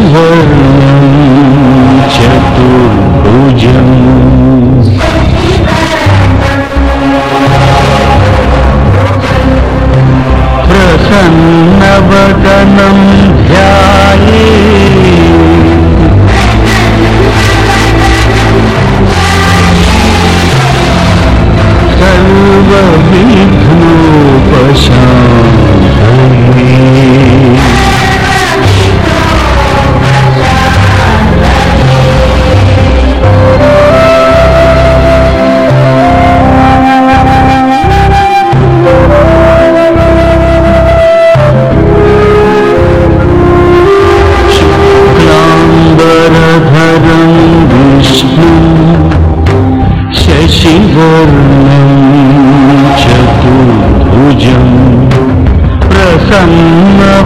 त्रिभुवनं चतुर्भुजम् प्रसन्नवदनं सर्वविघ्नोपशा सुवर्णं चतुर्भुजं प्रसन्नवदनम्